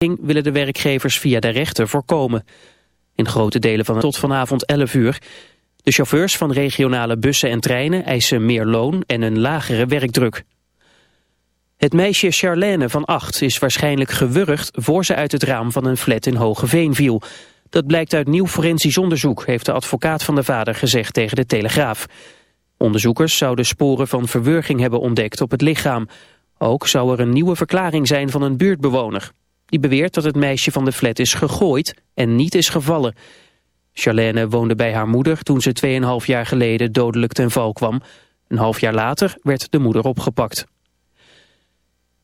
willen de werkgevers via de rechter voorkomen. In grote delen van het tot vanavond 11 uur. De chauffeurs van regionale bussen en treinen eisen meer loon en een lagere werkdruk. Het meisje Charlène van 8 is waarschijnlijk gewurgd voor ze uit het raam van een flat in Hogeveen viel. Dat blijkt uit nieuw forensisch onderzoek, heeft de advocaat van de vader gezegd tegen de Telegraaf. Onderzoekers zouden sporen van verwurging hebben ontdekt op het lichaam. Ook zou er een nieuwe verklaring zijn van een buurtbewoner. Die beweert dat het meisje van de flat is gegooid en niet is gevallen. Charlène woonde bij haar moeder toen ze 2,5 jaar geleden dodelijk ten val kwam. Een half jaar later werd de moeder opgepakt.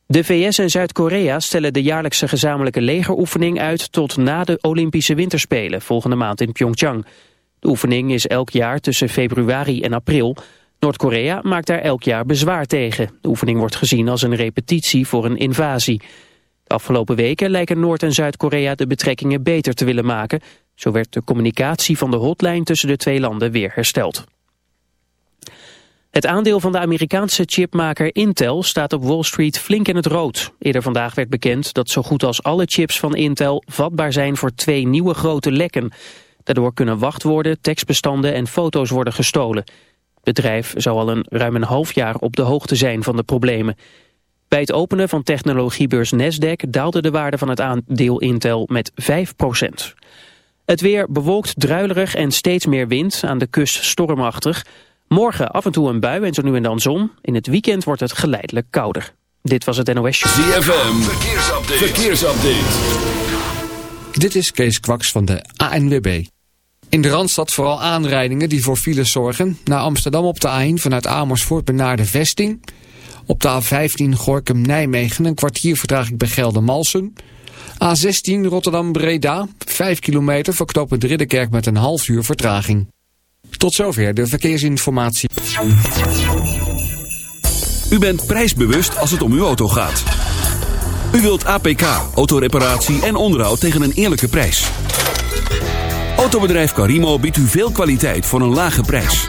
De VS en Zuid-Korea stellen de jaarlijkse gezamenlijke legeroefening uit tot na de Olympische Winterspelen volgende maand in Pyeongchang. De oefening is elk jaar tussen februari en april. Noord-Korea maakt daar elk jaar bezwaar tegen. De oefening wordt gezien als een repetitie voor een invasie. De afgelopen weken lijken Noord- en Zuid-Korea de betrekkingen beter te willen maken. Zo werd de communicatie van de hotline tussen de twee landen weer hersteld. Het aandeel van de Amerikaanse chipmaker Intel staat op Wall Street flink in het rood. Eerder vandaag werd bekend dat zo goed als alle chips van Intel vatbaar zijn voor twee nieuwe grote lekken. Daardoor kunnen wachtwoorden, tekstbestanden en foto's worden gestolen. Het bedrijf zou al een ruim een half jaar op de hoogte zijn van de problemen. Bij het openen van technologiebeurs Nasdaq daalde de waarde van het aandeel Intel met 5% Het weer bewolkt, druilerig en steeds meer wind, aan de kust stormachtig. Morgen af en toe een bui en zo nu en dan zon. In het weekend wordt het geleidelijk kouder. Dit was het NOS Show. ZFM, verkeersupdate. verkeersupdate. Dit is Kees Kwaks van de ANWB. In de Randstad vooral aanrijdingen die voor files zorgen. Naar Amsterdam op de A1 vanuit Amersfoort naar de Vesting. Op de A15 Gorkum-Nijmegen een kwartier vertraging bij Geldermalsen. A16 Rotterdam-Breda, 5 kilometer voor knooppunt Ridderkerk met een half uur vertraging. Tot zover de verkeersinformatie. U bent prijsbewust als het om uw auto gaat. U wilt APK, autoreparatie en onderhoud tegen een eerlijke prijs. Autobedrijf Carimo biedt u veel kwaliteit voor een lage prijs.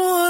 wanna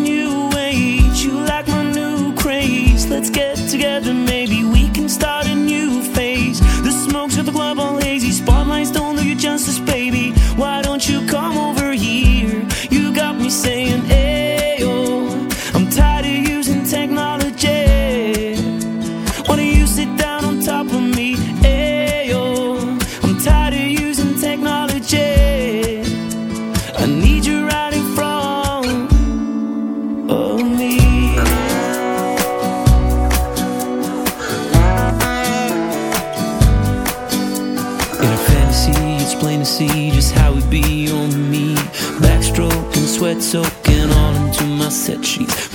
Let's get together, maybe we can start a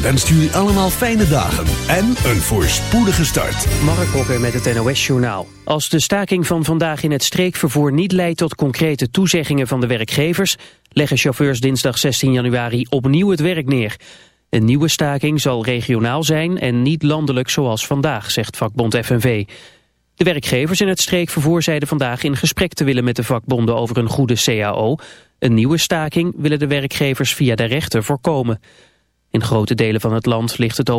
Wenst jullie allemaal fijne dagen en een voorspoedige start. Mark Hokker met het NOS-journaal. Als de staking van vandaag in het streekvervoer niet leidt tot concrete toezeggingen van de werkgevers, leggen chauffeurs dinsdag 16 januari opnieuw het werk neer. Een nieuwe staking zal regionaal zijn en niet landelijk zoals vandaag, zegt vakbond FNV. De werkgevers in het streekvervoer zeiden vandaag in gesprek te willen met de vakbonden over een goede CAO. Een nieuwe staking willen de werkgevers via de rechter voorkomen. In grote delen van het land ligt het